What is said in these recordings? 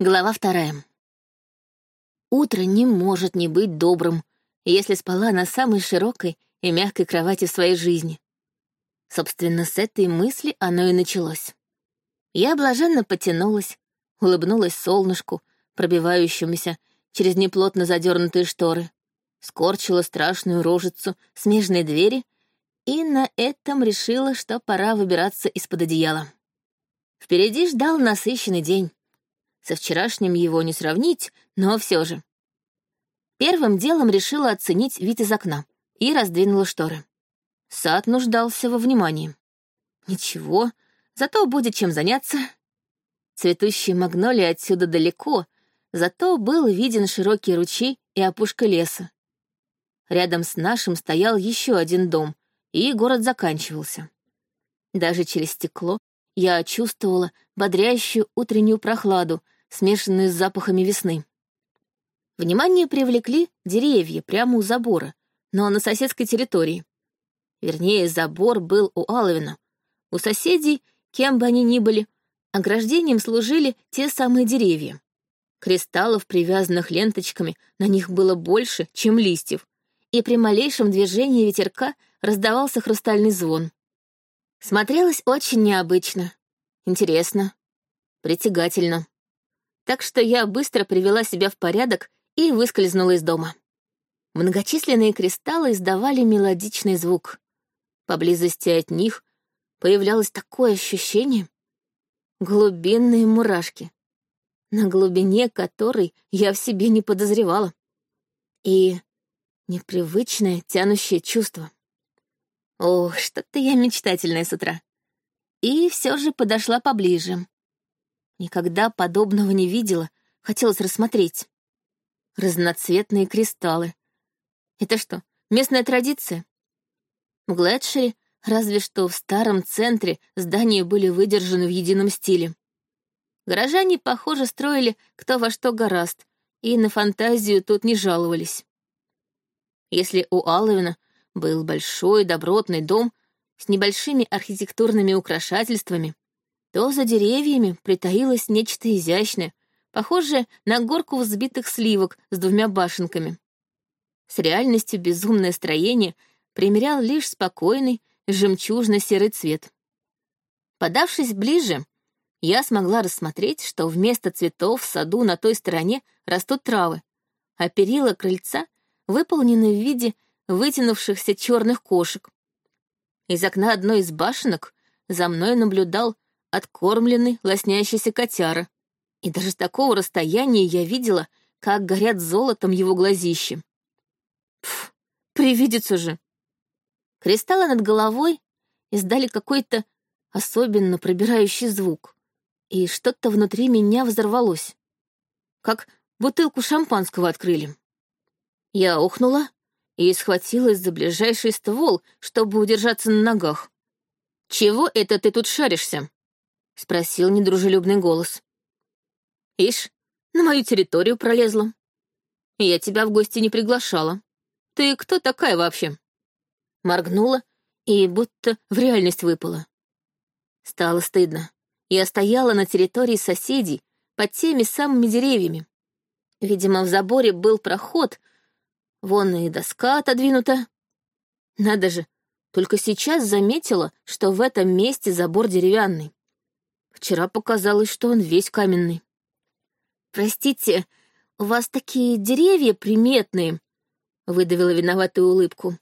Глава вторая. Утро не может не быть добрым, если спала на самой широкой и мягкой кровати в своей жизни. Собственно, с этой мысли оно и началось. Я блаженно потянулась, улыбнулась солнышку, пробивающемуся через неплотно задернутые шторы, скорчила страшную рожицу смежной двери и на этом решила, что пора выбираться из-под одеяла. Впереди ждал насыщенный день. Со вчерашним его не сравнить, но все же. Первым делом решила оценить вид из окна и раздвинула шторы. Сад нуждался во внимании. Ничего, зато будет чем заняться. Цветущие магнолии отсюда далеко, зато был виден широкий ручей и опушка леса. Рядом с нашим стоял еще один дом, и город заканчивался. Даже через стекло я чувствовала бодрящую утреннюю прохладу, смешанную с запахами весны. Внимание привлекли деревья прямо у забора, но на соседской территории. Вернее, забор был у Алвина. У соседей, кем бы они ни были, ограждением служили те самые деревья. Кристаллов, привязанных ленточками, на них было больше, чем листьев, и при малейшем движении ветерка раздавался хрустальный звон. Смотрелось очень необычно, интересно, притягательно так что я быстро привела себя в порядок и выскользнула из дома. Многочисленные кристаллы издавали мелодичный звук. Поблизости от них появлялось такое ощущение — глубинные мурашки, на глубине которой я в себе не подозревала. И непривычное тянущее чувство. Ох, что-то я мечтательная с утра. И все же подошла поближе. Никогда подобного не видела, хотелось рассмотреть. Разноцветные кристаллы. Это что, местная традиция? В Глэдшере разве что в старом центре здания были выдержаны в едином стиле. Горожане, похоже, строили кто во что гораст, и на фантазию тут не жаловались. Если у Алловина был большой добротный дом с небольшими архитектурными украшательствами, то за деревьями притаилось нечто изящное, похожее на горку взбитых сливок с двумя башенками. С реальностью безумное строение примерял лишь спокойный жемчужно-серый цвет. Подавшись ближе, я смогла рассмотреть, что вместо цветов в саду на той стороне растут травы, а перила крыльца выполнены в виде вытянувшихся черных кошек. Из окна одной из башенок за мной наблюдал откормленный, лоснящийся котяра. И даже с такого расстояния я видела, как горят золотом его глазищи. Пф, привидится же. Кристаллы над головой издали какой-то особенно пробирающий звук, и что-то внутри меня взорвалось, как бутылку шампанского открыли. Я ухнула и схватилась за ближайший ствол, чтобы удержаться на ногах. «Чего это ты тут шаришься?» — спросил недружелюбный голос. «Ишь, на мою территорию пролезла. Я тебя в гости не приглашала. Ты кто такая вообще?» Моргнула и будто в реальность выпала. Стало стыдно. Я стояла на территории соседей под теми самыми деревьями. Видимо, в заборе был проход, вон и доска отодвинута. Надо же, только сейчас заметила, что в этом месте забор деревянный. Вчера показалось, что он весь каменный. «Простите, у вас такие деревья приметные», — выдавила виноватую улыбку.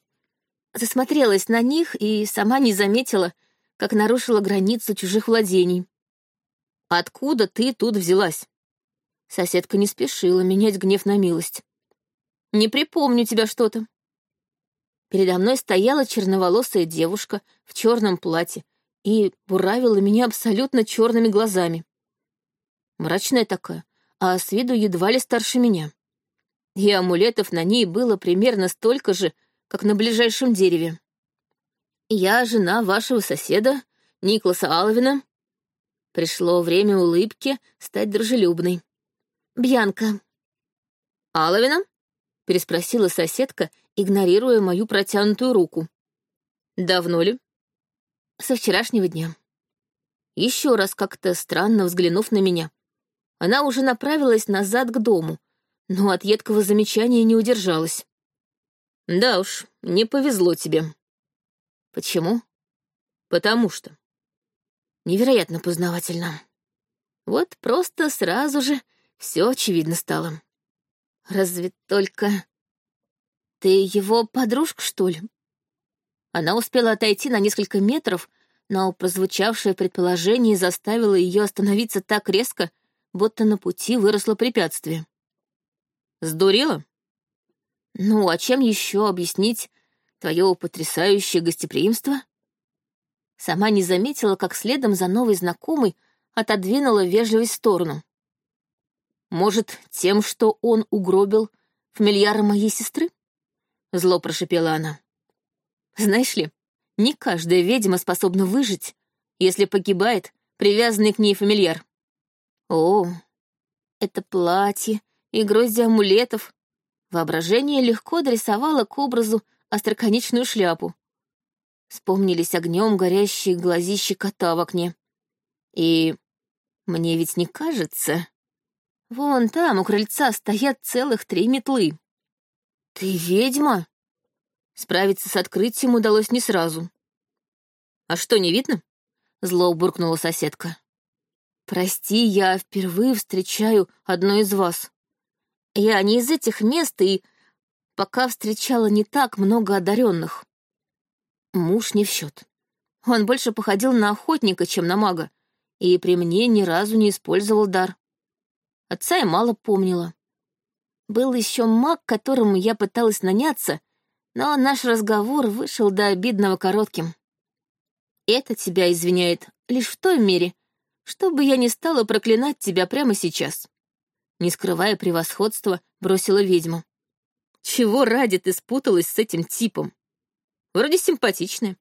Засмотрелась на них и сама не заметила, как нарушила границу чужих владений. «Откуда ты тут взялась?» Соседка не спешила менять гнев на милость. «Не припомню тебя что-то». Передо мной стояла черноволосая девушка в черном платье и буравила меня абсолютно черными глазами. Мрачная такая, а с виду едва ли старше меня. И амулетов на ней было примерно столько же, как на ближайшем дереве. Я жена вашего соседа, Никласа Алвина. Пришло время улыбки стать дружелюбной. Бьянка. Алвина? переспросила соседка, игнорируя мою протянутую руку. Давно ли? Со вчерашнего дня. Еще раз как-то странно взглянув на меня, Она уже направилась назад к дому, но от едкого замечания не удержалась. «Да уж, не повезло тебе». «Почему?» «Потому что». Невероятно познавательно. Вот просто сразу же все очевидно стало. Разве только... Ты его подружка, что ли? Она успела отойти на несколько метров, но прозвучавшее предположение заставило ее остановиться так резко, будто на пути выросло препятствие. Сдурела? Ну, а чем еще объяснить твое потрясающее гостеприимство? Сама не заметила, как следом за новой знакомой отодвинула вежливость в сторону. Может, тем, что он угробил фамильяра моей сестры? Зло прошипела она. Знаешь ли, не каждая ведьма способна выжить, если погибает привязанный к ней фамильяр. О, это платье и грозди амулетов. Воображение легко дорисовало к образу остроконечную шляпу. Вспомнились огнем горящие глазищи кота в окне. И мне ведь не кажется, Вон там, у крыльца, стоят целых три метлы. Ты ведьма? Справиться с открытием удалось не сразу. А что, не видно? Зло буркнула соседка. Прости, я впервые встречаю одну из вас. Я не из этих мест и пока встречала не так много одаренных. Муж не в счет. Он больше походил на охотника, чем на мага, и при мне ни разу не использовал дар. Отца я мало помнила. Был еще маг, которому я пыталась наняться, но наш разговор вышел до обидного коротким. Это тебя извиняет лишь в той мере, чтобы я не стала проклинать тебя прямо сейчас. Не скрывая превосходства, бросила ведьма. Чего ради ты спуталась с этим типом? Вроде симпатичная.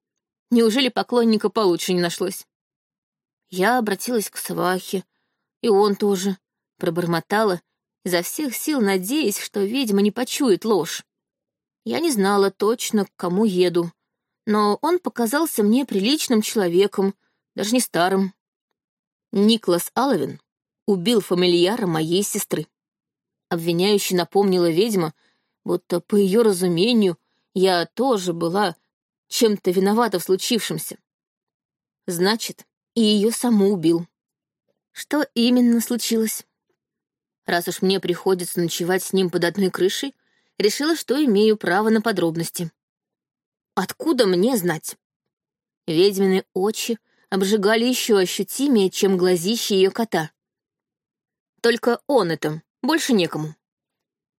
Неужели поклонника получше не нашлось? Я обратилась к свахе, и он тоже, Пробормотала, изо всех сил надеясь, что ведьма не почует ложь. Я не знала точно, к кому еду, но он показался мне приличным человеком, даже не старым. Никлас Аловин убил фамильяра моей сестры. Обвиняющий напомнила ведьма, будто, по ее разумению, я тоже была чем-то виновата в случившемся. Значит, и ее саму убил. Что именно случилось? Раз уж мне приходится ночевать с ним под одной крышей, решила, что имею право на подробности. Откуда мне знать? Ведьмины очи обжигали еще ощутимее, чем глазище ее кота. Только он это, больше некому.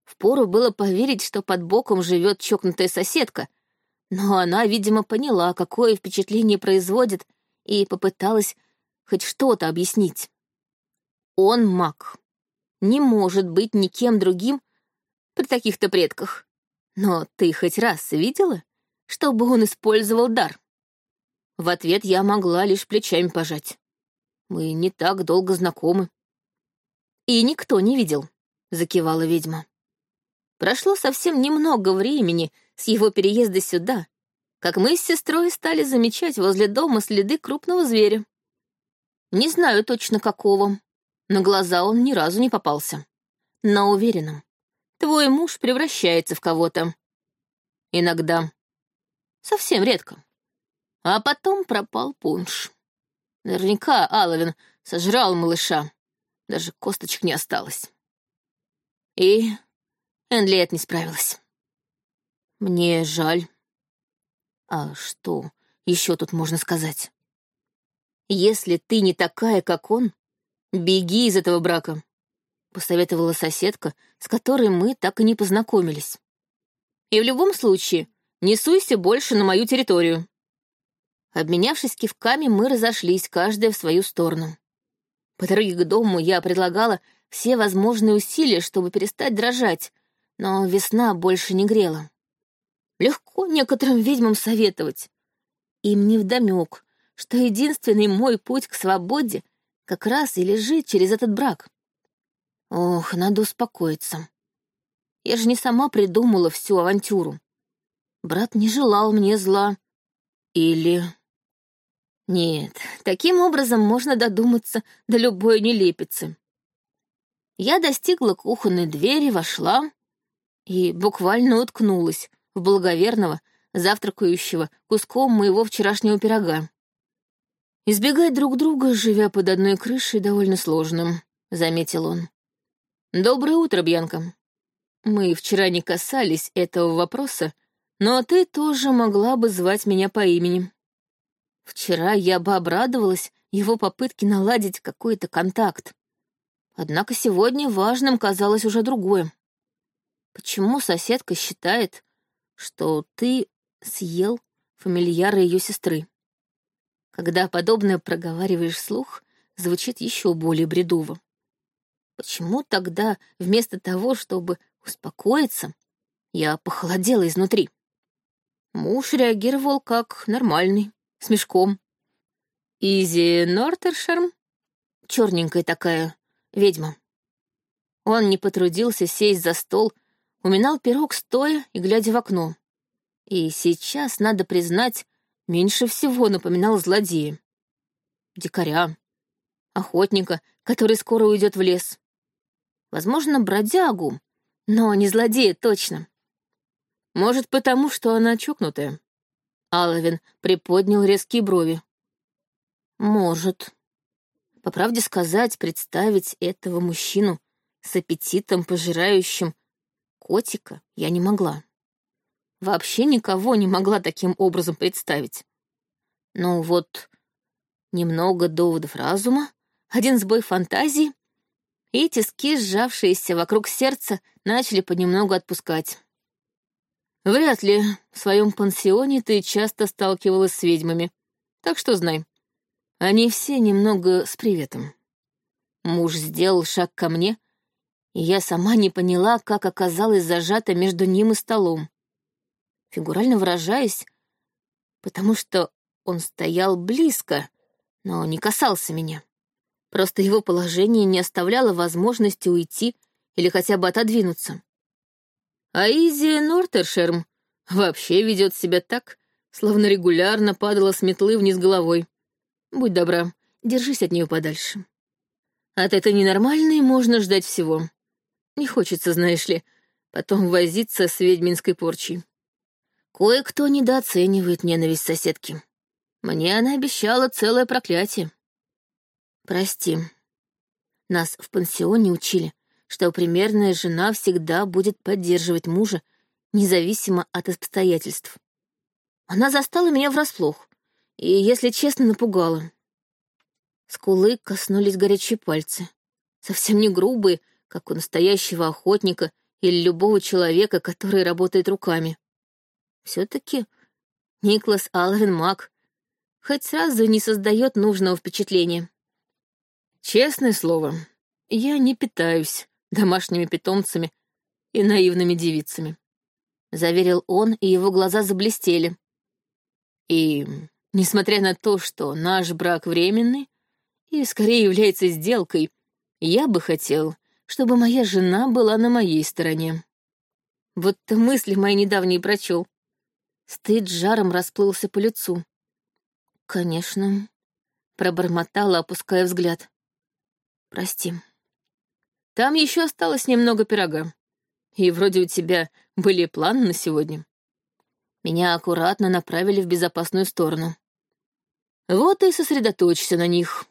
Впору было поверить, что под боком живет чокнутая соседка, но она, видимо, поняла, какое впечатление производит, и попыталась хоть что-то объяснить. Он маг не может быть никем другим при таких-то предках. Но ты хоть раз видела, чтобы он использовал дар? В ответ я могла лишь плечами пожать. Мы не так долго знакомы. И никто не видел, — закивала ведьма. Прошло совсем немного времени с его переезда сюда, как мы с сестрой стали замечать возле дома следы крупного зверя. Не знаю точно какого, на глаза он ни разу не попался. Но уверенным. Твой муж превращается в кого-то. Иногда. Совсем редко. А потом пропал пунш. Наверняка Аловин сожрал малыша. Даже косточек не осталось. И Энлиет не справилась. Мне жаль. А что еще тут можно сказать? Если ты не такая, как он, «Беги из этого брака», — посоветовала соседка, с которой мы так и не познакомились. «И в любом случае, не суйся больше на мою территорию». Обменявшись кивками, мы разошлись, каждая в свою сторону. По дороге к дому я предлагала все возможные усилия, чтобы перестать дрожать, но весна больше не грела. Легко некоторым ведьмам советовать. Им невдомёк, что единственный мой путь к свободе — как раз и лежит через этот брак. Ох, надо успокоиться. Я же не сама придумала всю авантюру. Брат не желал мне зла. Или... Нет, таким образом можно додуматься до любой нелепицы. Я достигла кухонной двери, вошла и буквально уткнулась в благоверного, завтракающего куском моего вчерашнего пирога. Избегать друг друга, живя под одной крышей, довольно сложно, — заметил он. «Доброе утро, Бьянка. Мы вчера не касались этого вопроса, но ты тоже могла бы звать меня по имени. Вчера я бы обрадовалась его попытке наладить какой-то контакт. Однако сегодня важным казалось уже другое. Почему соседка считает, что ты съел фамильяра ее сестры? Когда подобное проговариваешь слух, звучит еще более бредово. Почему тогда вместо того, чтобы успокоиться, я похолодела изнутри? Муж реагировал как нормальный, с мешком. Изи Нортершерм, черненькая такая ведьма. Он не потрудился сесть за стол, уминал пирог стоя и глядя в окно. И сейчас, надо признать, меньше всего напоминал злодея. Дикаря, охотника, который скоро уйдет в лес. Возможно, бродягу, но не злодея точно. Может, потому, что она чокнутая. Алавин приподнял резкие брови. Может. По правде сказать, представить этого мужчину с аппетитом, пожирающим котика, я не могла. Вообще никого не могла таким образом представить. Но вот немного доводов разума, один сбой фантазии, и тиски, сжавшиеся вокруг сердца, начали понемногу отпускать. Вряд ли в своем пансионе ты часто сталкивалась с ведьмами. Так что знай, они все немного с приветом. Муж сделал шаг ко мне, и я сама не поняла, как оказалась зажата между ним и столом. Фигурально выражаясь, потому что он стоял близко, но не касался меня. Просто его положение не оставляло возможности уйти или хотя бы отодвинуться. А Изи Нортершерм вообще ведет себя так, словно регулярно падала с метлы вниз головой. Будь добра, держись от нее подальше. От этой ненормальной можно ждать всего. Не хочется, знаешь ли, потом возиться с ведьминской порчей. Кое-кто недооценивает ненависть соседки. Мне она обещала целое проклятие. Прости. Нас в пансионе учили, что примерная жена всегда будет поддерживать мужа, независимо от обстоятельств. Она застала меня врасплох и, если честно, напугала. Скулы коснулись горячие пальцы, совсем не грубые, как у настоящего охотника или любого человека, который работает руками. Все-таки Никлас Алвин маг, хоть сразу не создает нужного впечатления. Честное слово, я не питаюсь домашними питомцами и наивными девицами. Заверил он, и его глаза заблестели. И, несмотря на то, что наш брак временный и скорее является сделкой, я бы хотел, чтобы моя жена была на моей стороне. Вот-то мысли мои недавние прочел. Стыд жаром расплылся по лицу. «Конечно», — пробормотала, опуская взгляд. «Прости». Там еще осталось немного пирога. И вроде у тебя были планы на сегодня. Меня аккуратно направили в безопасную сторону. Вот и сосредоточься на них.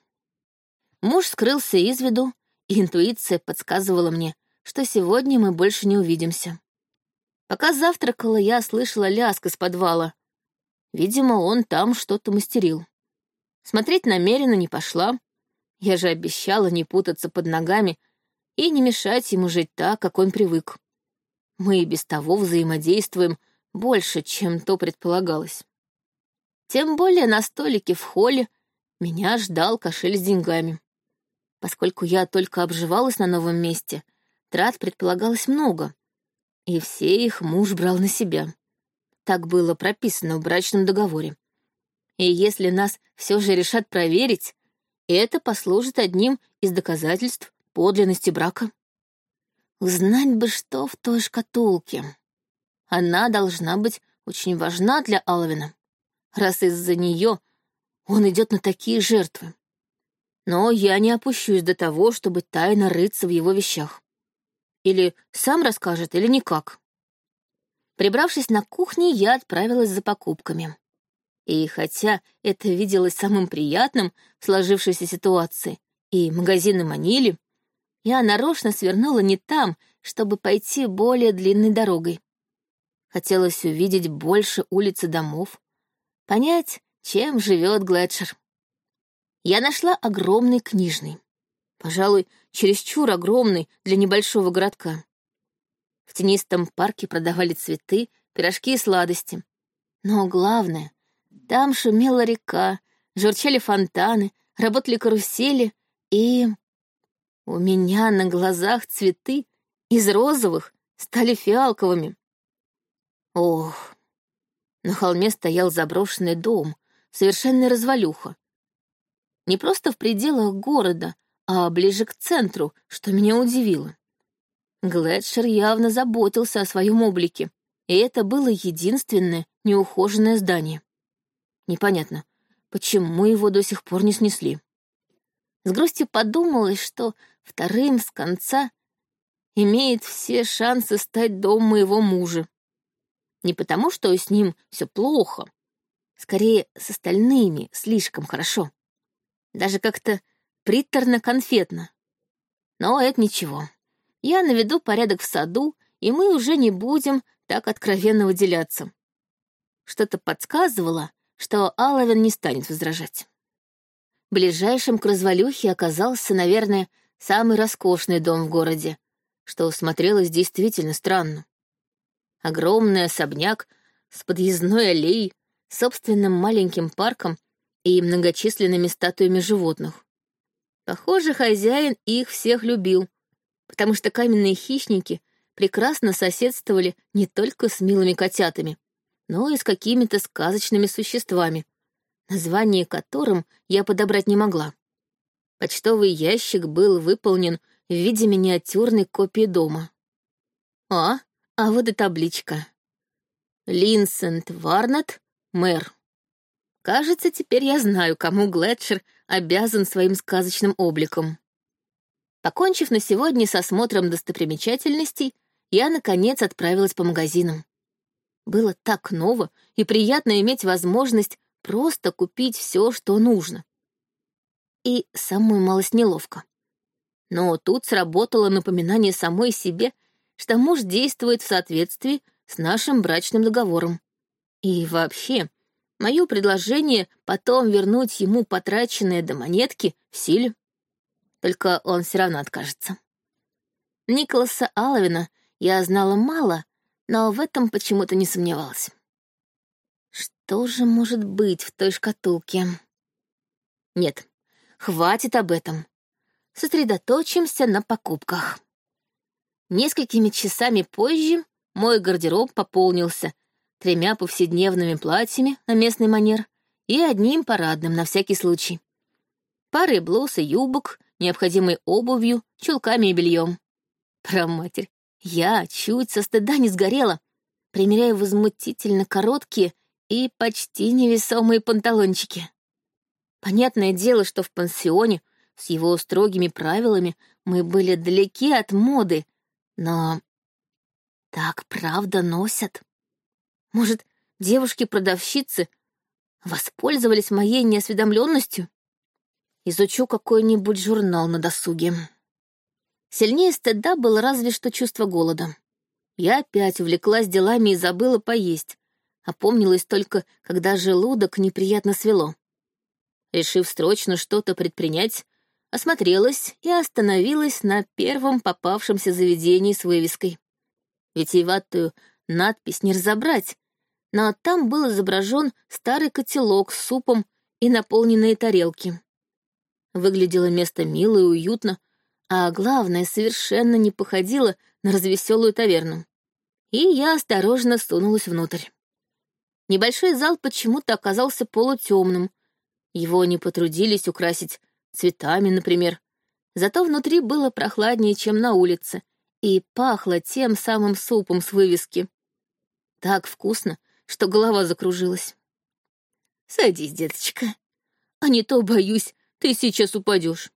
Муж скрылся из виду, и интуиция подсказывала мне, что сегодня мы больше не увидимся. Пока завтракала, я слышала лязг из подвала. Видимо, он там что-то мастерил. Смотреть намеренно не пошла. Я же обещала не путаться под ногами и не мешать ему жить так, как он привык. Мы и без того взаимодействуем больше, чем то предполагалось. Тем более на столике в холле меня ждал кошель с деньгами. Поскольку я только обживалась на новом месте, трат предполагалось много, и все их муж брал на себя. Так было прописано в брачном договоре. И если нас все же решат проверить, это послужит одним из доказательств подлинности брака. Узнать бы, что в той шкатулке. Она должна быть очень важна для Алвина, раз из-за нее он идет на такие жертвы. Но я не опущусь до того, чтобы тайно рыться в его вещах. Или сам расскажет, или никак. Прибравшись на кухне, я отправилась за покупками. И хотя это виделось самым приятным в сложившейся ситуации, и магазины манили, я нарочно свернула не там, чтобы пойти более длинной дорогой. Хотелось увидеть больше улиц и домов, понять, чем живет Глетшер. Я нашла огромный книжный. Пожалуй, чересчур огромный для небольшого городка. В тенистом парке продавали цветы, пирожки и сладости. Но главное, там шумела река, журчали фонтаны, работали карусели, и... У меня на глазах цветы из розовых стали фиалковыми. Ох, на холме стоял заброшенный дом, совершенная развалюха. Не просто в пределах города, а ближе к центру, что меня удивило. Глэдшер явно заботился о своем облике, и это было единственное неухоженное здание. Непонятно, почему его до сих пор не снесли. С грустью подумалось, что вторым с конца имеет все шансы стать дом моего мужа. Не потому, что с ним все плохо, скорее, с остальными слишком хорошо. Даже как-то приторно-конфетно. Но это ничего. Я наведу порядок в саду, и мы уже не будем так откровенно выделяться. Что-то подсказывало, что Алавин не станет возражать. Ближайшим к развалюхе оказался, наверное, самый роскошный дом в городе, что смотрелось действительно странно. Огромный особняк с подъездной аллеей, собственным маленьким парком и многочисленными статуями животных. Похоже, хозяин их всех любил, потому что каменные хищники прекрасно соседствовали не только с милыми котятами, но и с какими-то сказочными существами, название которым я подобрать не могла. Почтовый ящик был выполнен в виде миниатюрной копии дома. А, а вот и табличка. Линсент Варнат, мэр. Кажется, теперь я знаю, кому Глетчер обязан своим сказочным обликом. Покончив на сегодня с осмотром достопримечательностей, я, наконец, отправилась по магазинам. Было так ново и приятно иметь возможность просто купить все, что нужно. И самой малость неловко. Но тут сработало напоминание самой себе, что муж действует в соответствии с нашим брачным договором. И вообще, мое предложение потом вернуть ему потраченные до монетки в силе. Только он все равно откажется. Николаса Аловина я знала мало, но в этом почему-то не сомневалась. Что же может быть в той шкатулке? Нет, хватит об этом. Сосредоточимся на покупках. Несколькими часами позже мой гардероб пополнился тремя повседневными платьями на местный манер и одним парадным на всякий случай. Парой блуз и юбок, необходимой обувью, чулками и бельем. Про матерь, я чуть со стыда не сгорела, примеряя возмутительно короткие и почти невесомые панталончики. Понятное дело, что в пансионе с его строгими правилами мы были далеки от моды, но так правда носят. Может, девушки-продавщицы воспользовались моей неосведомленностью? Изучу какой-нибудь журнал на досуге. Сильнее стыда было разве что чувство голода. Я опять увлеклась делами и забыла поесть. Опомнилась только, когда желудок неприятно свело. Решив срочно что-то предпринять, осмотрелась и остановилась на первом попавшемся заведении с вывеской. Витиеватую надпись не разобрать, но там был изображен старый котелок с супом и наполненные тарелки. Выглядело место мило и уютно, а главное, совершенно не походило на развеселую таверну. И я осторожно сунулась внутрь. Небольшой зал почему-то оказался полутемным. Его не потрудились украсить цветами, например. Зато внутри было прохладнее, чем на улице, и пахло тем самым супом с вывески. Так вкусно, что голова закружилась. «Садись, деточка, а не то, боюсь, ты сейчас упадешь.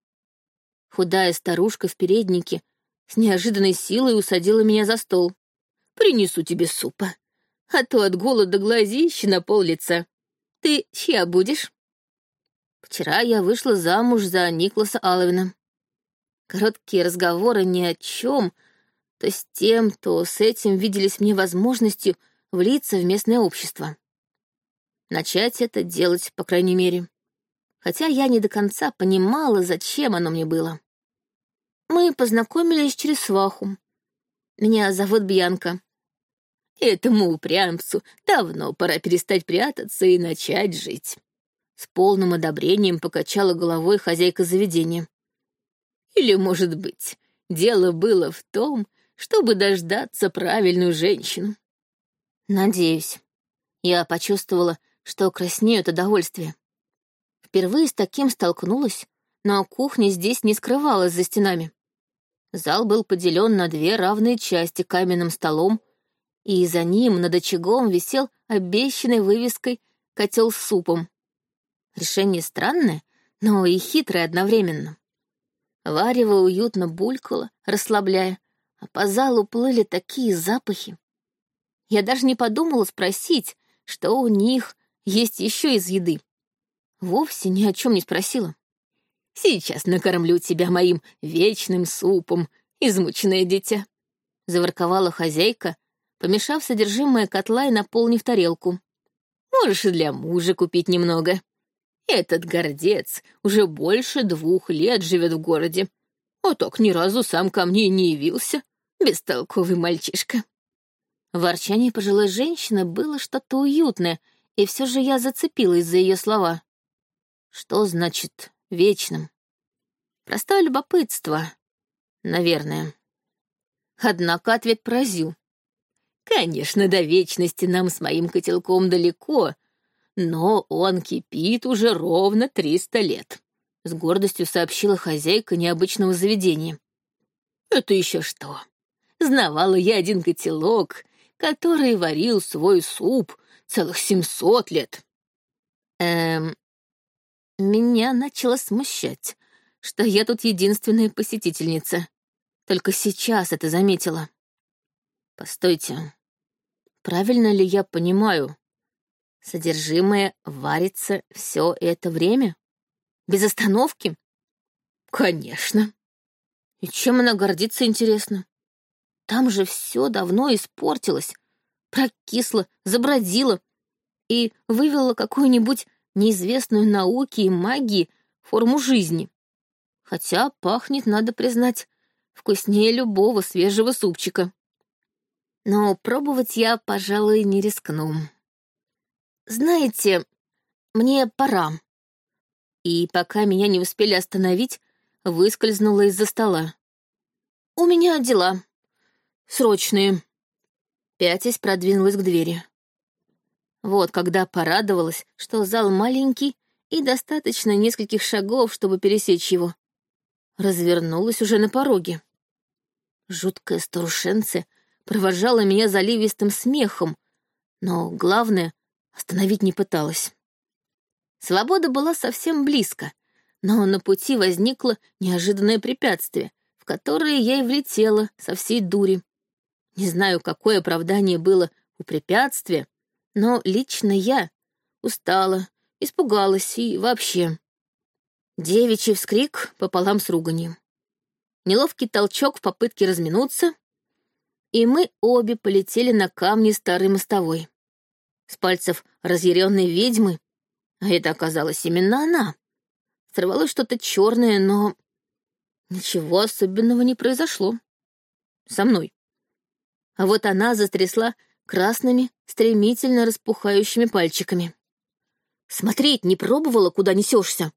Худая старушка в переднике с неожиданной силой усадила меня за стол. «Принесу тебе супа, а то от голода глазищи на пол лица. Ты чья будешь?» Вчера я вышла замуж за Никласа Аловина. Короткие разговоры ни о чем, то с тем, то с этим виделись мне возможностью влиться в местное общество. Начать это делать, по крайней мере. Хотя я не до конца понимала, зачем оно мне было. Мы познакомились через сваху. Меня зовут Бьянка. Этому упрямцу давно пора перестать прятаться и начать жить. С полным одобрением покачала головой хозяйка заведения. Или, может быть, дело было в том, чтобы дождаться правильную женщину. Надеюсь. Я почувствовала, что краснею от удовольствия. Впервые с таким столкнулась, но кухня здесь не скрывалась за стенами. Зал был поделен на две равные части каменным столом, и за ним над очагом висел обещанной вывеской котел с супом. Решение странное, но и хитрое одновременно. Варево уютно булькало, расслабляя, а по залу плыли такие запахи. Я даже не подумала спросить, что у них есть еще из еды. Вовсе ни о чем не спросила. «Сейчас накормлю тебя моим вечным супом, измученное дитя», — заворковала хозяйка, помешав содержимое котла и наполнив тарелку. «Можешь для мужа купить немного. Этот гордец уже больше двух лет живет в городе, а так ни разу сам ко мне не явился, бестолковый мальчишка». В ворчании пожилой женщины было что-то уютное, и все же я зацепилась за ее слова. Что значит «вечным»? Простое любопытство, наверное. Однако ответ поразил. Конечно, до вечности нам с моим котелком далеко, но он кипит уже ровно триста лет», — с гордостью сообщила хозяйка необычного заведения. «Это еще что? Знавала я один котелок, который варил свой суп целых семьсот лет». Эм, меня начало смущать, что я тут единственная посетительница. Только сейчас это заметила. Постойте, правильно ли я понимаю? Содержимое варится все это время? Без остановки? Конечно. И чем она гордится, интересно? Там же все давно испортилось, прокисло, забродило и вывело какую-нибудь неизвестную науке и магии форму жизни. Хотя пахнет, надо признать, вкуснее любого свежего супчика. Но пробовать я, пожалуй, не рискну. «Знаете, мне пора». И пока меня не успели остановить, выскользнула из-за стола. «У меня дела. Срочные». Пятясь продвинулась к двери. Вот когда порадовалась, что зал маленький и достаточно нескольких шагов, чтобы пересечь его. Развернулась уже на пороге. Жуткая старушенция провожала меня заливистым смехом, но главное, Остановить не пыталась. Свобода была совсем близко, но на пути возникло неожиданное препятствие, в которое я и влетела со всей дури. Не знаю, какое оправдание было у препятствия, но лично я устала, испугалась и вообще. Девичий вскрик пополам с руганью. Неловкий толчок в попытке разминуться, и мы обе полетели на камни старой мостовой с пальцев разъяренной ведьмы, а это оказалась именно она. Сорвалось что-то черное, но ничего особенного не произошло. Со мной. А вот она затрясла красными, стремительно распухающими пальчиками. «Смотреть не пробовала, куда несешься?»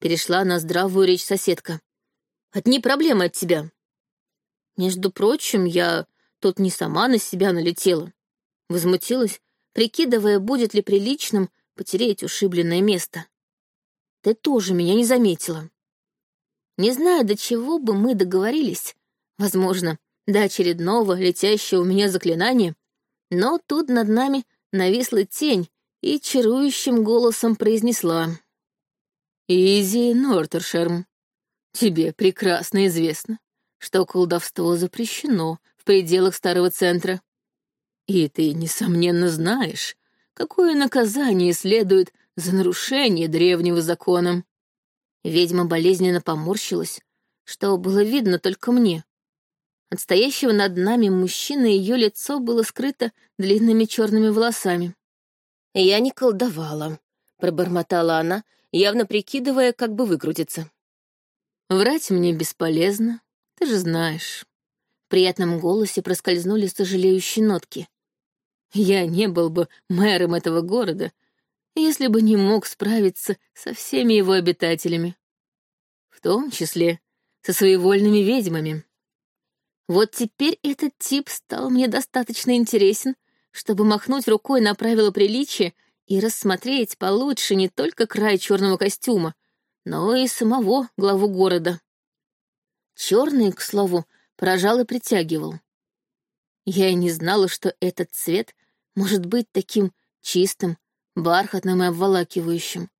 Перешла на здравую речь соседка. «Одни проблемы от тебя». Между прочим, я тут не сама на себя налетела. Возмутилась, прикидывая, будет ли приличным потереть ушибленное место. Ты тоже меня не заметила. Не знаю, до чего бы мы договорились. Возможно, до очередного летящего у меня заклинания, но тут над нами нависла тень и чарующим голосом произнесла. Изи Нортершерм, тебе прекрасно известно, что колдовство запрещено в пределах старого центра. И ты, несомненно, знаешь, какое наказание следует за нарушение древнего закона. Ведьма болезненно поморщилась, что было видно только мне. От стоящего над нами мужчины ее лицо было скрыто длинными черными волосами. «Я не колдовала», — пробормотала она, явно прикидывая, как бы выкрутиться. «Врать мне бесполезно, ты же знаешь». В приятном голосе проскользнули сожалеющие нотки. «Я не был бы мэром этого города, если бы не мог справиться со всеми его обитателями. В том числе со своевольными ведьмами. Вот теперь этот тип стал мне достаточно интересен, чтобы махнуть рукой на правила приличия и рассмотреть получше не только край черного костюма, но и самого главу города. Черный, к слову, поражал и притягивал. Я и не знала, что этот цвет может быть таким чистым, бархатным и обволакивающим.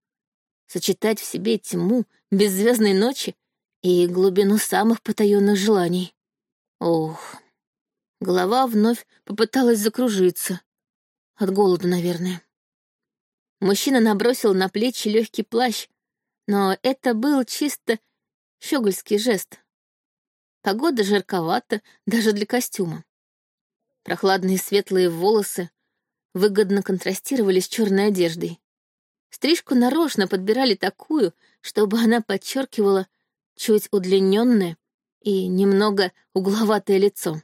Сочетать в себе тьму беззвездной ночи и глубину самых потаенных желаний. Ох, голова вновь попыталась закружиться. От голода, наверное. Мужчина набросил на плечи легкий плащ, но это был чисто щегольский жест. Погода жарковата даже для костюма. Прохладные светлые волосы выгодно контрастировали с черной одеждой. Стрижку нарочно подбирали такую, чтобы она подчеркивала чуть удлиненное и немного угловатое лицо.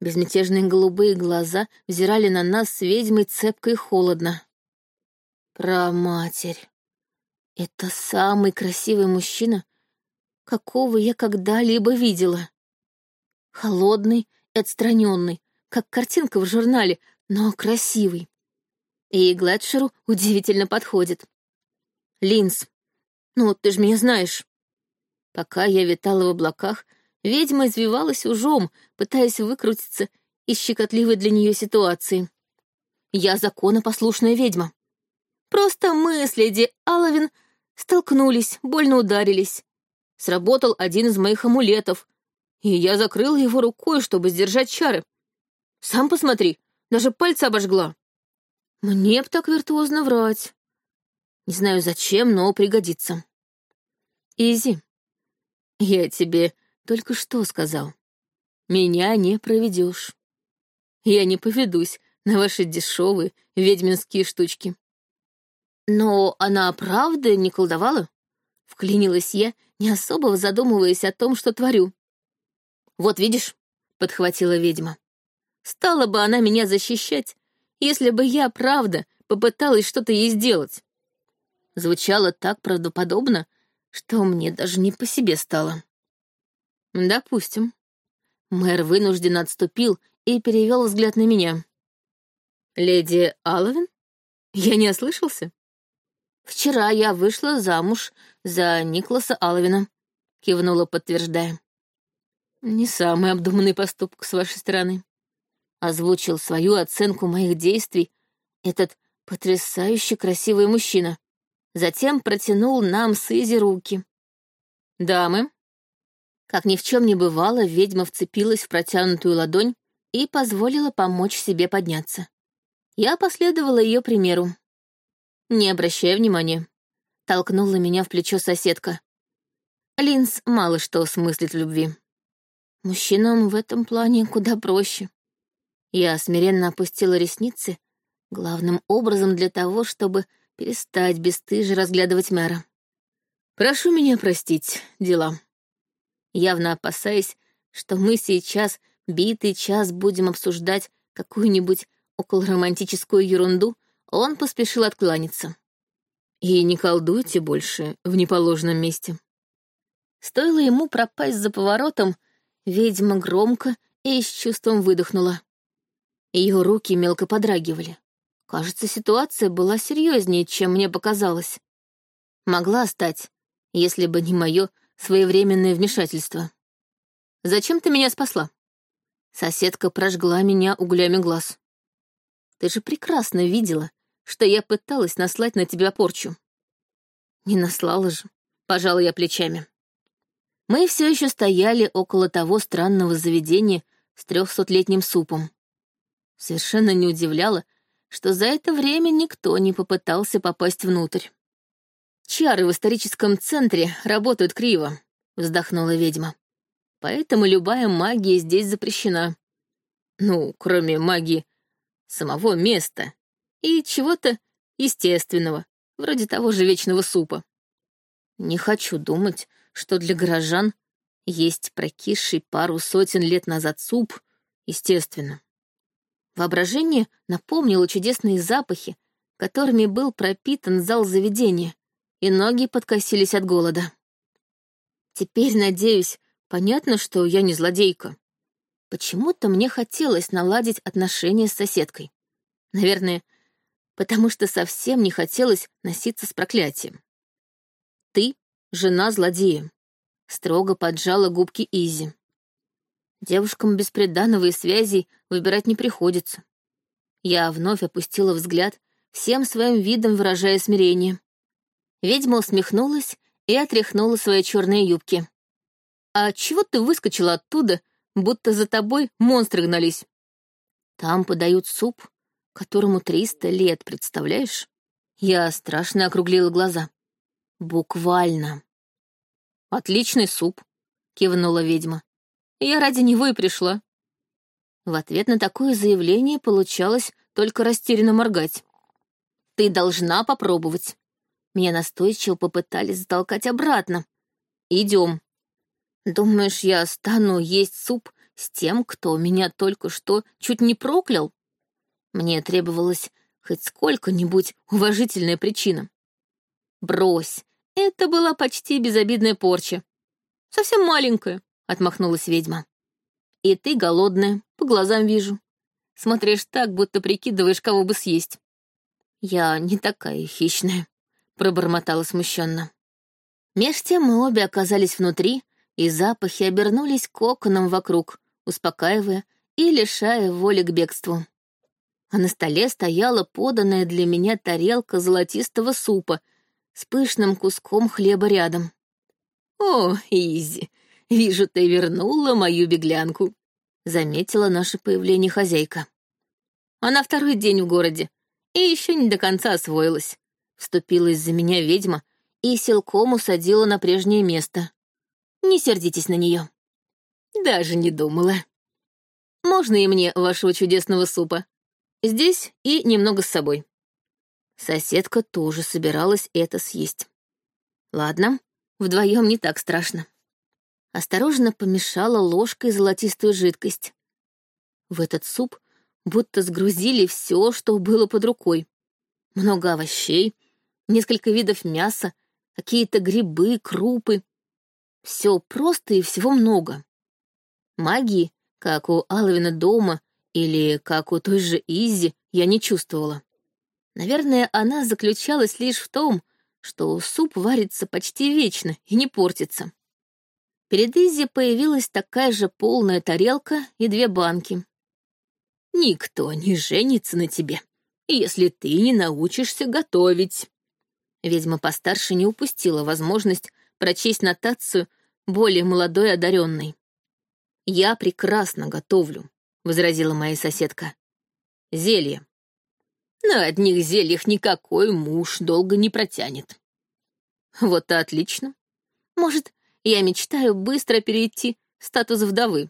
Безмятежные голубые глаза взирали на нас с ведьмой цепко и холодно. Проматерь. Это самый красивый мужчина, какого я когда-либо видела. Холодный и отстраненный, как картинка в журнале, но красивый. И Глэдшеру удивительно подходит. Линз, ну, ты же меня знаешь. Пока я витала в облаках, ведьма извивалась ужом, пытаясь выкрутиться из щекотливой для нее ситуации. Я законопослушная ведьма. Просто мы с леди Алловин столкнулись, больно ударились. Сработал один из моих амулетов, и я закрыла его рукой, чтобы сдержать чары. Сам посмотри, даже пальцы обожгла. Мне б так виртуозно врать. Не знаю зачем, но пригодится. Изи, я тебе только что сказал. Меня не проведешь. Я не поведусь на ваши дешевые ведьминские штучки. Но она правда не колдовала? Вклинилась я, не особо задумываясь о том, что творю. Вот видишь, подхватила ведьма. Стала бы она меня защищать, если бы я, правда, попыталась что-то ей сделать. Звучало так правдоподобно, что мне даже не по себе стало. Допустим. Мэр вынужденно отступил и перевел взгляд на меня. «Леди Алловин? Я не ослышался?» «Вчера я вышла замуж за Никласа Алловина», — кивнула, подтверждая. «Не самый обдуманный поступок с вашей стороны», — озвучил свою оценку моих действий этот потрясающе красивый мужчина. Затем протянул нам с Изи руки. «Дамы». Как ни в чем не бывало, ведьма вцепилась в протянутую ладонь и позволила помочь себе подняться. Я последовала ее примеру. «Не обращая внимания», — толкнула меня в плечо соседка. Линз мало что смыслит в любви. Мужчинам в этом плане куда проще. Я смиренно опустила ресницы, главным образом для того, чтобы перестать бесстыже разглядывать мэра. «Прошу меня простить, дела». Явно опасаясь, что мы сейчас битый час будем обсуждать какую-нибудь околоромантическую ерунду, он поспешил откланяться. «И не колдуйте больше в неположенном месте». Стоило ему пропасть за поворотом, ведьма громко и с чувством выдохнула. Ее руки мелко подрагивали. Кажется, ситуация была серьезнее, чем мне показалось. Могла стать, если бы не мое своевременное вмешательство. «Зачем ты меня спасла?» Соседка прожгла меня углями глаз. «Ты же прекрасно видела, что я пыталась наслать на тебя порчу». Не наслала же. Пожала я плечами. Мы все еще стояли около того странного заведения с трехсотлетним супом. Совершенно не удивляло, что за это время никто не попытался попасть внутрь. «Чары в историческом центре работают криво», — вздохнула ведьма. «Поэтому любая магия здесь запрещена. Ну, кроме магии самого места и чего-то естественного, вроде того же вечного супа. Не хочу думать, что для горожан есть прокисший пару сотен лет назад суп, естественно. Воображение напомнило чудесные запахи, которыми был пропитан зал заведения, и ноги подкосились от голода. Теперь, надеюсь, понятно, что я не злодейка. Почему-то мне хотелось наладить отношения с соседкой. Наверное, потому что совсем не хотелось носиться с проклятием. Ты — жена злодея. Строго поджала губки Изи. Девушкам без приданого и связей выбирать не приходится. Я вновь опустила взгляд, всем своим видом выражая смирение. Ведьма усмехнулась и отряхнула свои черные юбки. «А чего ты выскочила оттуда, будто за тобой монстры гнались?» «Там подают суп, которому триста лет, представляешь?» Я страшно округлила глаза. «Буквально». «Отличный суп», — кивнула ведьма. «Я ради него и пришла». В ответ на такое заявление получалось только растерянно моргать. «Ты должна попробовать». Меня настойчиво попытались затолкать обратно. «Идем». «Думаешь, я стану есть суп с тем, кто меня только что чуть не проклял?» Мне требовалась хоть сколько-нибудь уважительная причина. «Брось, это была почти безобидная порча. Совсем маленькая», — отмахнулась ведьма. «И ты голодная, по глазам вижу. Смотришь так, будто прикидываешь, кого бы съесть». «Я не такая хищная», — пробормотала смущенно. Меж тем мы обе оказались внутри, и запахи обернулись коконом вокруг, успокаивая и лишая воли к бегству а на столе стояла поданная для меня тарелка золотистого супа с пышным куском хлеба рядом. «О, Изи, вижу, ты вернула мою беглянку», — заметила наше появление хозяйка. «Она второй день в городе и еще не до конца освоилась», — вступилась за меня ведьма и силком усадила на прежнее место. «Не сердитесь на нее». «Даже не думала». «Можно и мне вашего чудесного супа?» Здесь и немного с собой. Соседка тоже собиралась это съесть. Ладно, вдвоем не так страшно. Осторожно помешала ложкой золотистую жидкость. В этот суп будто сгрузили все, что было под рукой. Много овощей, несколько видов мяса, какие-то грибы, крупы. Все просто и всего много. Магии, как у Алвина дома, или, как у той же Изи, я не чувствовала. Наверное, она заключалась лишь в том, что суп варится почти вечно и не портится. Перед Изи появилась такая же полная тарелка и две банки. «Никто не женится на тебе, если ты не научишься готовить». Ведьма постарше не упустила возможность прочесть нотацию более молодой одаренной. «Я прекрасно готовлю. — возразила моя соседка. «Зелье. На одних зельях никакой муж долго не протянет». «Вот и отлично. Может, я мечтаю быстро перейти в статус вдовы.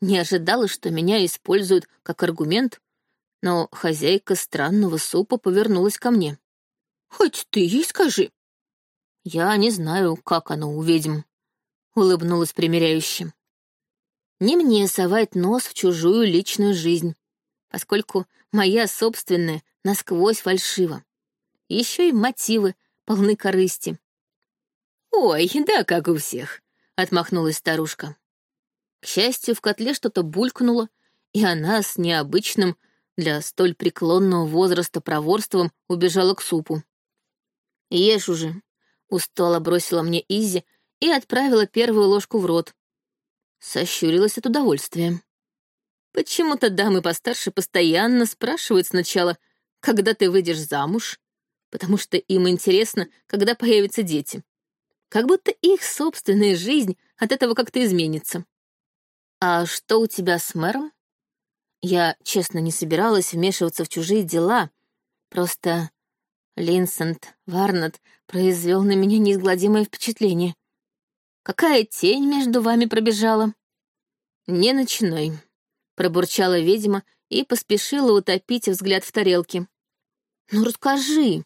Не ожидала, что меня используют как аргумент, но хозяйка странного супа повернулась ко мне. «Хоть ты ей скажи». «Я не знаю, как оно у ведьм», — улыбнулась примиряющим. Не мне совать нос в чужую личную жизнь, поскольку моя собственная насквозь фальшива. Еще и мотивы полны корысти. «Ой, да как у всех», — отмахнулась старушка. К счастью, в котле что-то булькнуло, и она с необычным для столь преклонного возраста проворством убежала к супу. «Ешь уже», — устало бросила мне Изи и отправила первую ложку в рот, Сощурилась от удовольствия. Почему-то дамы постарше постоянно спрашивают сначала, когда ты выйдешь замуж, потому что им интересно, когда появятся дети. Как будто их собственная жизнь от этого как-то изменится. «А что у тебя с мэром?» Я, честно, не собиралась вмешиваться в чужие дела, просто Линсент Варнат произвел на меня неизгладимое впечатление. Какая тень между вами пробежала? Не начиной, пробурчала ведьма и поспешила утопить взгляд в тарелке. Ну расскажи,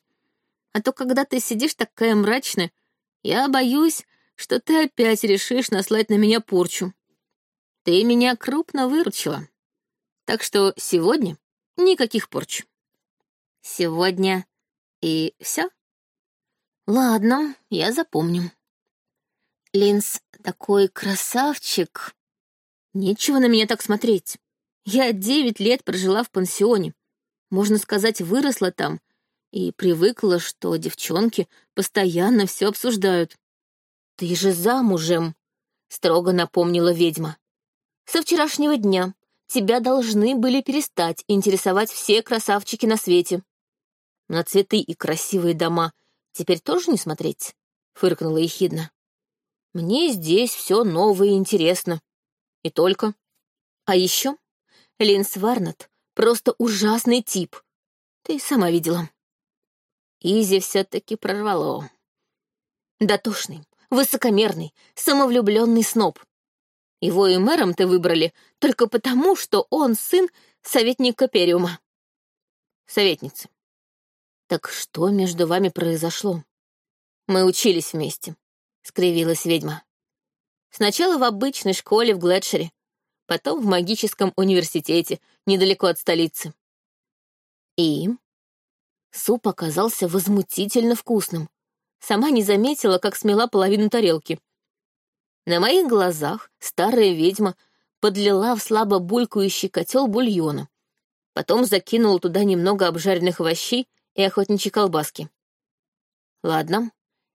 а то когда ты сидишь такая мрачная, я боюсь, что ты опять решишь наслать на меня порчу. Ты меня крупно выручила. Так что сегодня никаких порч. Сегодня и все? Ладно, я запомню. Линс такой красавчик. Нечего на меня так смотреть. Я девять лет прожила в пансионе. Можно сказать, выросла там и привыкла, что девчонки постоянно все обсуждают. «Ты же замужем», — строго напомнила ведьма. «Со вчерашнего дня тебя должны были перестать интересовать все красавчики на свете. На цветы и красивые дома теперь тоже не смотреть?» — фыркнула ехидно. «Мне здесь все новое и интересно. И только. А еще Линс Варнат просто ужасный тип. Ты сама видела». Изи все-таки прорвало. Дотошный, высокомерный, самовлюбленный сноб. Его и мэром ты выбрали только потому, что он сын советника Периума. Советницы. «Так что между вами произошло?» «Мы учились вместе», — скривилась ведьма. «Сначала в обычной школе в Глэдшере, потом в магическом университете, недалеко от столицы». «И?» Суп оказался возмутительно вкусным. Сама не заметила, как смела половину тарелки. На моих глазах старая ведьма подлила в слабо булькающий котел бульона, потом закинула туда немного обжаренных овощей и охотничьи колбаски. Ладно,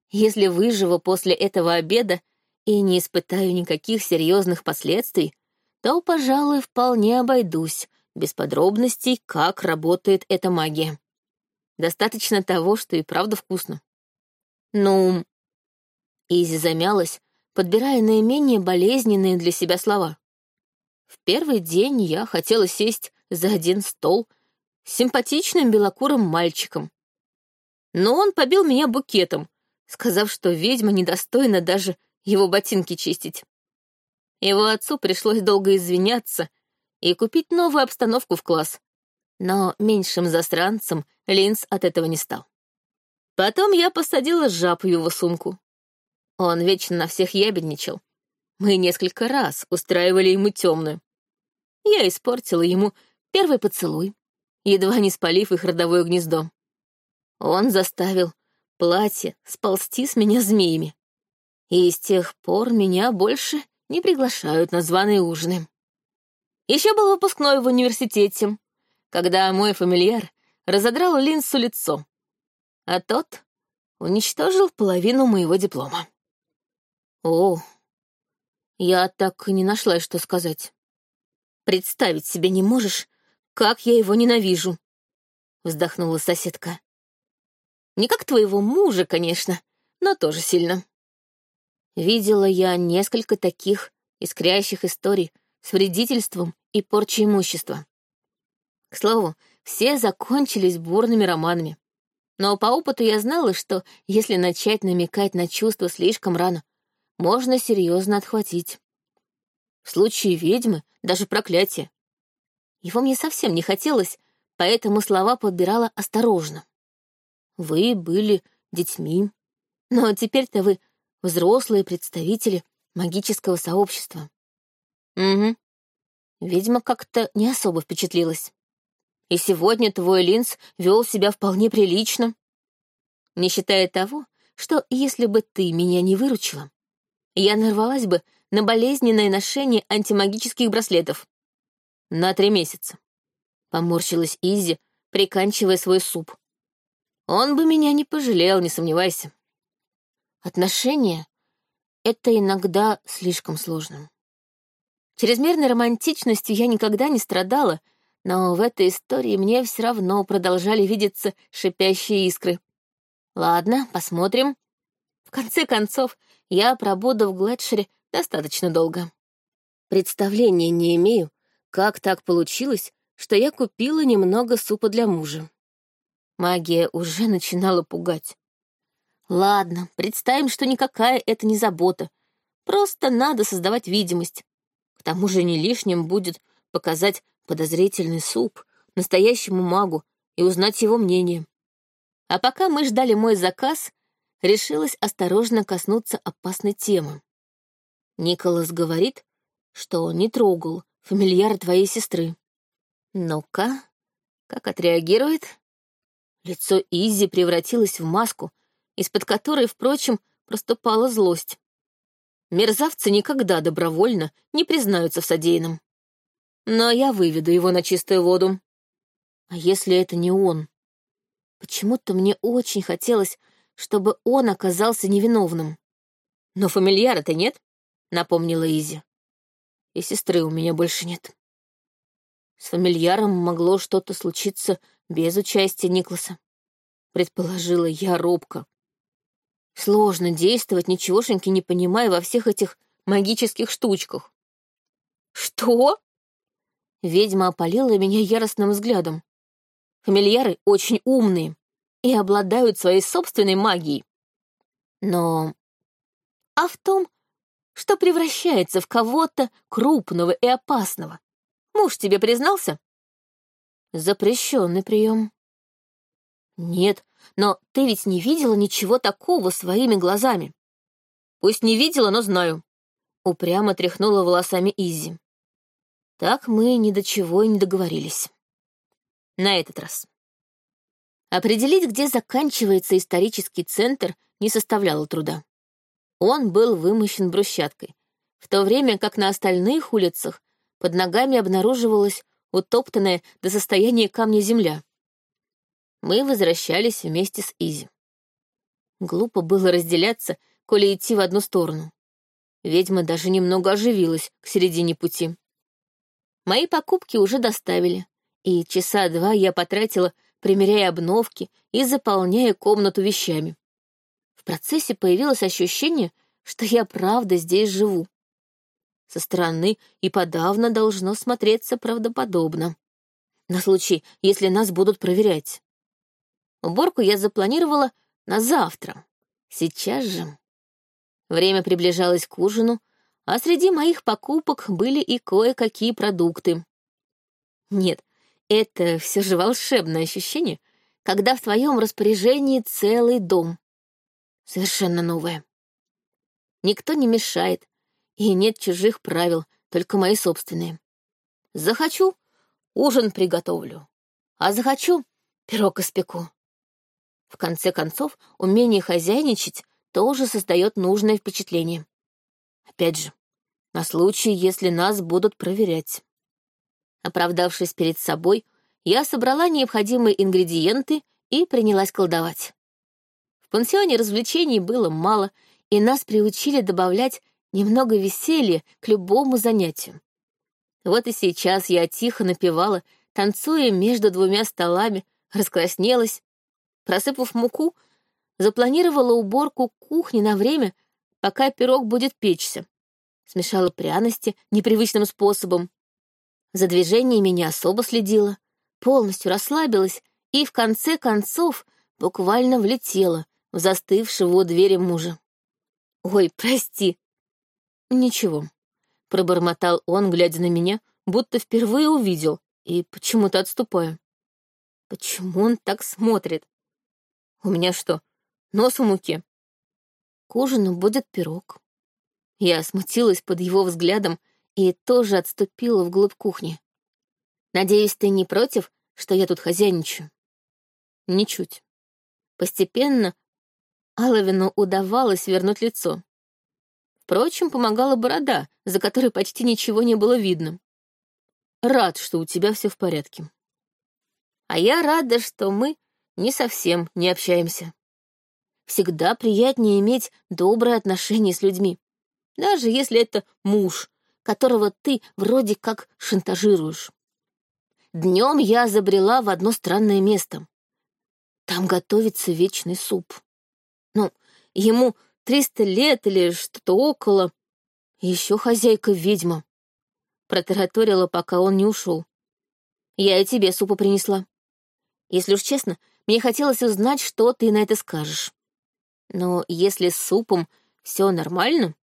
если выживу после этого обеда и не испытаю никаких серьезных последствий, то, пожалуй, вполне обойдусь без подробностей, как работает эта магия. Достаточно того, что и правда вкусно. Ну, Изи замялась, подбирая наименее болезненные для себя слова. В первый день я хотела сесть за один стол симпатичным белокурым мальчиком. Но он побил меня букетом, сказав, что ведьма недостойна даже его ботинки чистить. Его отцу пришлось долго извиняться и купить новую обстановку в класс. Но меньшим засранцем Линз от этого не стал. Потом я посадила жаб в его сумку. Он вечно на всех ябедничал. Мы несколько раз устраивали ему темную. Я испортила ему первый поцелуй, едва не спалив их родовое гнездо. Он заставил платье сползти с меня змеями. И с тех пор меня больше не приглашают на званые ужины. Еще был выпускной в университете, когда мой фамильяр разодрал Линсу лицо, а тот уничтожил половину моего диплома. О, я так и не нашла, что сказать. Представить себе не можешь, как я его ненавижу!» — вздохнула соседка. «Не как твоего мужа, конечно, но тоже сильно». Видела я несколько таких искрящих историй с вредительством и порчей имущества. К слову, все закончились бурными романами. Но по опыту я знала, что если начать намекать на чувства слишком рано, можно серьезно отхватить. В случае ведьмы даже проклятие. Его мне совсем не хотелось, поэтому слова подбирала осторожно. Вы были детьми, но теперь-то вы взрослые представители магического сообщества. Угу. Видимо, как-то не особо впечатлилась. И сегодня твой Линз вел себя вполне прилично. Не считая того, что если бы ты меня не выручила, я нарвалась бы на болезненное ношение антимагических браслетов. На три месяца. Поморщилась Изи, приканчивая свой суп. Он бы меня не пожалел, не сомневайся. Отношения — это иногда слишком сложно. Чрезмерной романтичностью я никогда не страдала, но в этой истории мне все равно продолжали видеться шипящие искры. Ладно, посмотрим. В конце концов, я пробуду в Глэдшере достаточно долго. Представления не имею, как так получилось, что я купила немного супа для мужа. Магия уже начинала пугать. Ладно, представим, что никакая это не забота. Просто надо создавать видимость. К тому же не лишним будет показать подозрительный суп настоящему магу и узнать его мнение. А пока мы ждали мой заказ, решилась осторожно коснуться опасной темы. Николас говорит, что он не трогал фамильяра твоей сестры. Ну-ка, как отреагирует? Лицо Изи превратилось в маску, из-под которой, впрочем, проступала злость. Мерзавцы никогда добровольно не признаются в содеянном. Но я выведу его на чистую воду. А если это не он? Почему-то мне очень хотелось, чтобы он оказался невиновным. Но фамильяра-то нет, напомнила Изи. И сестры у меня больше нет. С фамильяром могло что-то случиться без участия Никласа. Предположила я робко. Сложно действовать, ничегошеньки не понимая во всех этих магических штучках. «Что?» Ведьма опалила меня яростным взглядом. Фамильяры очень умные и обладают своей собственной магией. Но... А в том, что превращается в кого-то крупного и опасного. Муж тебе признался? Запрещенный прием. Нет, но ты ведь не видела ничего такого своими глазами. Пусть не видела, но знаю. Упрямо тряхнула волосами Изи. Так мы ни до чего и не договорились на этот раз. Определить, где заканчивается исторический центр, не составляло труда. Он был вымощен брусчаткой, в то время как на остальных улицах под ногами обнаруживалась утоптанная до состояния камня земля. Мы возвращались вместе с Изи. Глупо было разделяться, коли идти в одну сторону. Ведьма даже немного оживилась к середине пути. Мои покупки уже доставили, и часа два я потратила, примеряя обновки и заполняя комнату вещами. В процессе появилось ощущение, что я правда здесь живу. Со стороны и подавно должно смотреться правдоподобно. На случай, если нас будут проверять. Уборку я запланировала на завтра. Сейчас же. Время приближалось к ужину, а среди моих покупок были и кое-какие продукты. Нет, это все же волшебное ощущение, когда в твоем распоряжении целый дом. Совершенно новое. Никто не мешает, и нет чужих правил, только мои собственные. Захочу — ужин приготовлю, а захочу — пирог испеку. В конце концов, умение хозяйничать тоже создает нужное впечатление. Опять же, на случай, если нас будут проверять. Оправдавшись перед собой, я собрала необходимые ингредиенты и принялась колдовать. В пансионе развлечений было мало, и нас приучили добавлять немного веселья к любому занятию. Вот и сейчас я тихо напевала, танцуя между двумя столами, раскраснелась. Просыпав муку, запланировала уборку кухни на время, пока пирог будет печься. Смешала пряности непривычным способом, за движениями не особо следила, полностью расслабилась и в конце концов буквально влетела в застывшего у двери мужа. «Ой, прости». «Ничего», — пробормотал он, глядя на меня, будто впервые увидел, и почему-то отступаю. Почему он так смотрит? У меня что, нос в муке? К ужину будет пирог. Я смутилась под его взглядом и тоже отступила вглубь кухни. «Надеюсь, ты не против, что я тут хозяйничаю?» «Ничуть». Постепенно Аловину удавалось вернуть лицо. Впрочем, помогала борода, за которой почти ничего не было видно. «Рад, что у тебя все в порядке». «А я рада, что мы не совсем не общаемся. Всегда приятнее иметь добрые отношения с людьми, даже если это муж, которого ты вроде как шантажируешь. Днем я забрела в одно странное место. Там готовится вечный суп. Ну, ему триста лет или что-то около. Еще хозяйка ведьма. Протараторила, пока он не ушел. Я и тебе супа принесла. Если уж честно, мне хотелось узнать, что ты на это скажешь. Но если с супом все нормально,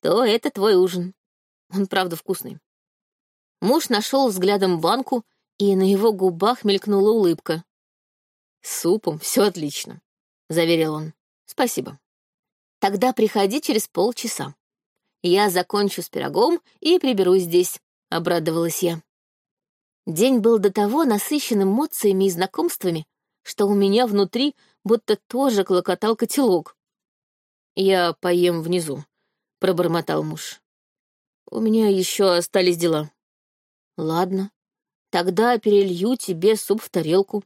то это твой ужин. Он правда вкусный. Муж нашел взглядом банку, и на его губах мелькнула улыбка. «С супом все отлично», — заверил он. «Спасибо. Тогда приходи через полчаса. Я закончу с пирогом и приберусь здесь», — обрадовалась я. День был до того насыщен эмоциями и знакомствами, что у меня внутри будто тоже клокотал котелок. «Я поем внизу», — пробормотал муж. «У меня еще остались дела». «Ладно, тогда перелью тебе суп в тарелку».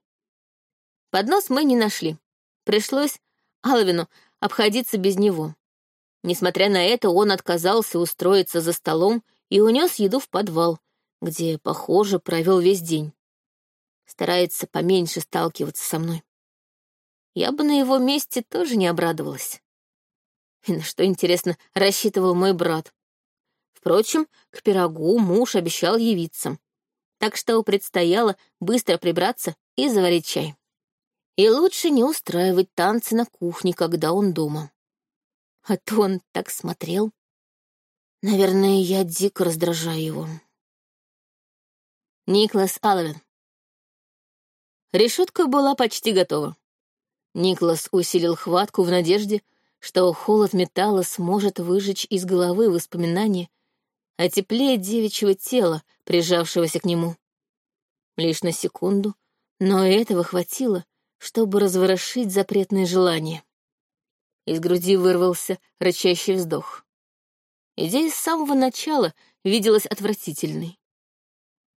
Поднос мы не нашли. Пришлось Алвину обходиться без него. Несмотря на это, он отказался устроиться за столом и унес еду в подвал, где, похоже, провел весь день. Старается поменьше сталкиваться со мной. Я бы на его месте тоже не обрадовалась. И на что, интересно, рассчитывал мой брат. Впрочем, к пирогу муж обещал явиться, так что предстояло быстро прибраться и заварить чай. И лучше не устраивать танцы на кухне, когда он дома. А то он так смотрел. Наверное, я дико раздражаю его. Никлас Алвин. Решетка была почти готова. Никлас усилил хватку в надежде, что холод металла сможет выжечь из головы воспоминания о тепле девичьего тела, прижавшегося к нему. Лишь на секунду, но этого хватило, чтобы разворошить запретное желание. Из груди вырвался рычащий вздох. Идея с самого начала виделась отвратительной.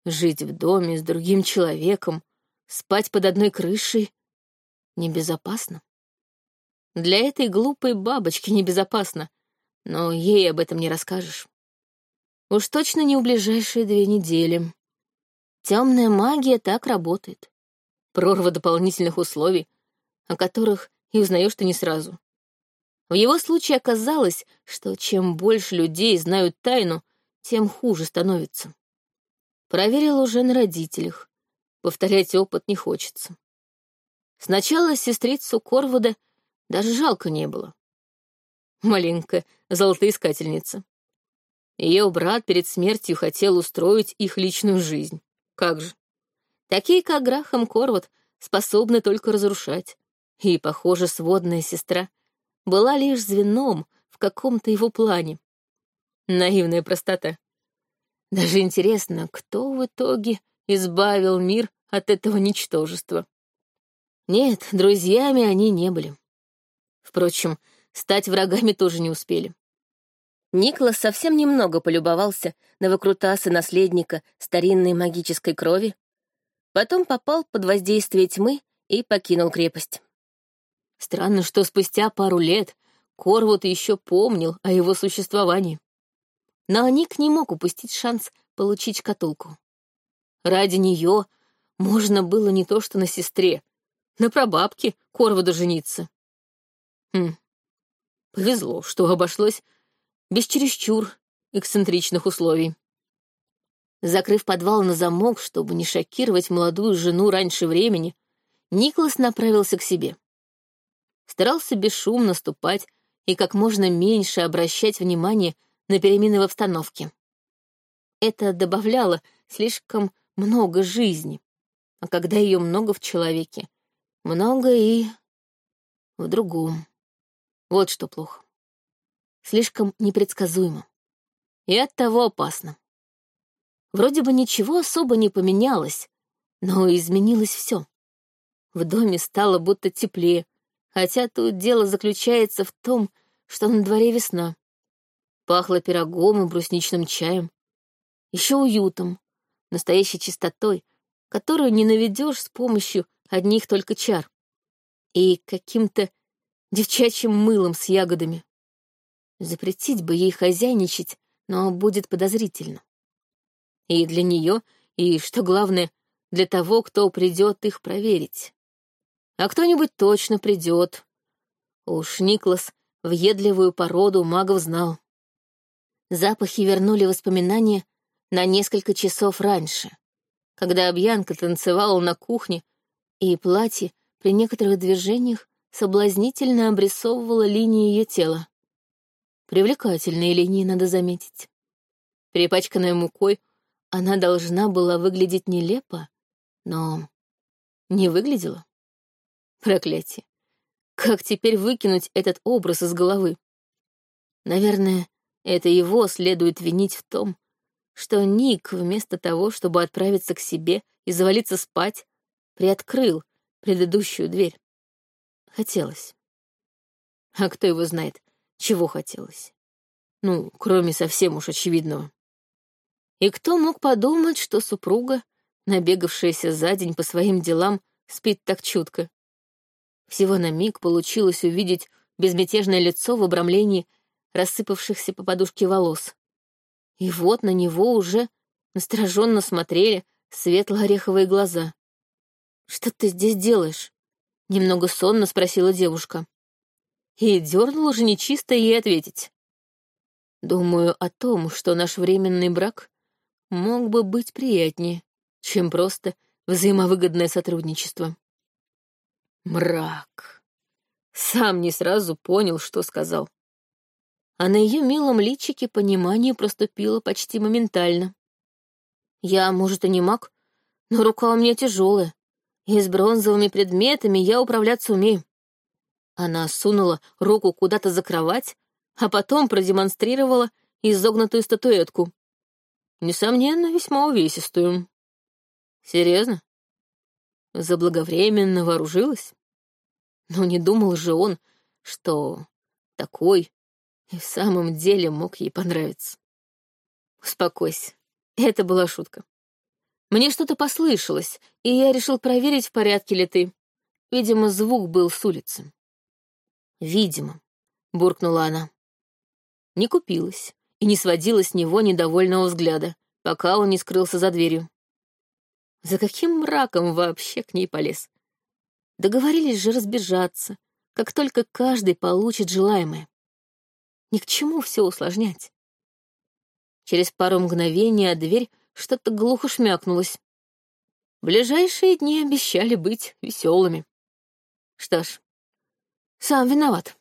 Жить в доме с другим человеком, спать под одной крышей — небезопасно. Для этой глупой бабочки небезопасно, но ей об этом не расскажешь. Уж точно не в ближайшие две недели. Темная магия так работает. Прорва дополнительных условий, о которых и узнаешь ты не сразу. В его случае оказалось, что чем больше людей знают тайну, тем хуже становится. Проверила уже на родителях. Повторять опыт не хочется. Сначала сестрицу Корвуда даже жалко не было. Маленькая золотоискательница. Ее брат перед смертью хотел устроить их личную жизнь. Как же. Такие, как Грахам Корвуд, способны только разрушать. И, похоже, сводная сестра была лишь звеном в каком-то его плане. Наивная простота. Даже интересно, кто в итоге избавил мир от этого ничтожества. Нет, друзьями они не были. Впрочем, стать врагами тоже не успели. Никлас совсем немного полюбовался на выкрутасы наследника старинной магической крови, потом попал под воздействие тьмы и покинул крепость. Странно, что спустя пару лет Корвуд еще помнил о его существовании но Ник не мог упустить шанс получить шкатулку. Ради нее можно было не то что на сестре, на прабабке Корвода жениться. Хм, повезло, что обошлось без чересчур эксцентричных условий. Закрыв подвал на замок, чтобы не шокировать молодую жену раньше времени, Николас направился к себе. Старался бесшумно ступать и как можно меньше обращать внимание на перемены в обстановке. Это добавляло слишком много жизни, а когда ее много в человеке, много и в другом. Вот что плохо. Слишком непредсказуемо. И оттого опасно. Вроде бы ничего особо не поменялось, но изменилось все. В доме стало будто теплее, хотя тут дело заключается в том, что на дворе весна. Пахло пирогом и брусничным чаем. Еще уютом, настоящей чистотой, которую не наведешь с помощью одних только чар. И каким-то девчачьим мылом с ягодами. Запретить бы ей хозяйничать, но будет подозрительно. И для нее, и, что главное, для того, кто придет их проверить. А кто-нибудь точно придет. Уж Никлас въедливую породу магов знал. Запахи вернули воспоминания на несколько часов раньше, когда Обьянка танцевала на кухне, и платье при некоторых движениях соблазнительно обрисовывало линии ее тела. Привлекательные линии, надо заметить. Перепачканная мукой, она должна была выглядеть нелепо, но не выглядела. Проклятие. Как теперь выкинуть этот образ из головы? Наверное, это его следует винить в том, что Ник, вместо того, чтобы отправиться к себе и завалиться спать, приоткрыл предыдущую дверь. Хотелось. А кто его знает, чего хотелось? Ну, кроме совсем уж очевидного. И кто мог подумать, что супруга, набегавшаяся за день по своим делам, спит так чутко? Всего на миг получилось увидеть безмятежное лицо в обрамлении рассыпавшихся по подушке волос. И вот на него уже настороженно смотрели светло-ореховые глаза. «Что ты здесь делаешь?» — немного сонно спросила девушка. И дернула же нечисто ей ответить. «Думаю о том, что наш временный брак мог бы быть приятнее, чем просто взаимовыгодное сотрудничество». Мрак. Сам не сразу понял, что сказал а на ее милом личике понимание проступило почти моментально. Я, может, и не маг, но рука у меня тяжелая, и с бронзовыми предметами я управляться умею. Она сунула руку куда-то за кровать, а потом продемонстрировала изогнутую статуэтку. Несомненно, весьма увесистую. Серьезно? Заблаговременно вооружилась? Но не думал же он, что такой и в самом деле мог ей понравиться. Успокойся, это была шутка. Мне что-то послышалось, и я решил проверить, в порядке ли ты. Видимо, звук был с улицы. Видимо, буркнула она. Не купилась и не сводила с него недовольного взгляда, пока он не скрылся за дверью. За каким мраком вообще к ней полез? Договорились же разбежаться, как только каждый получит желаемое. Ни к чему все усложнять. Через пару мгновений дверь что-то глухо шмякнулось. Ближайшие дни обещали быть веселыми. Что ж, сам виноват.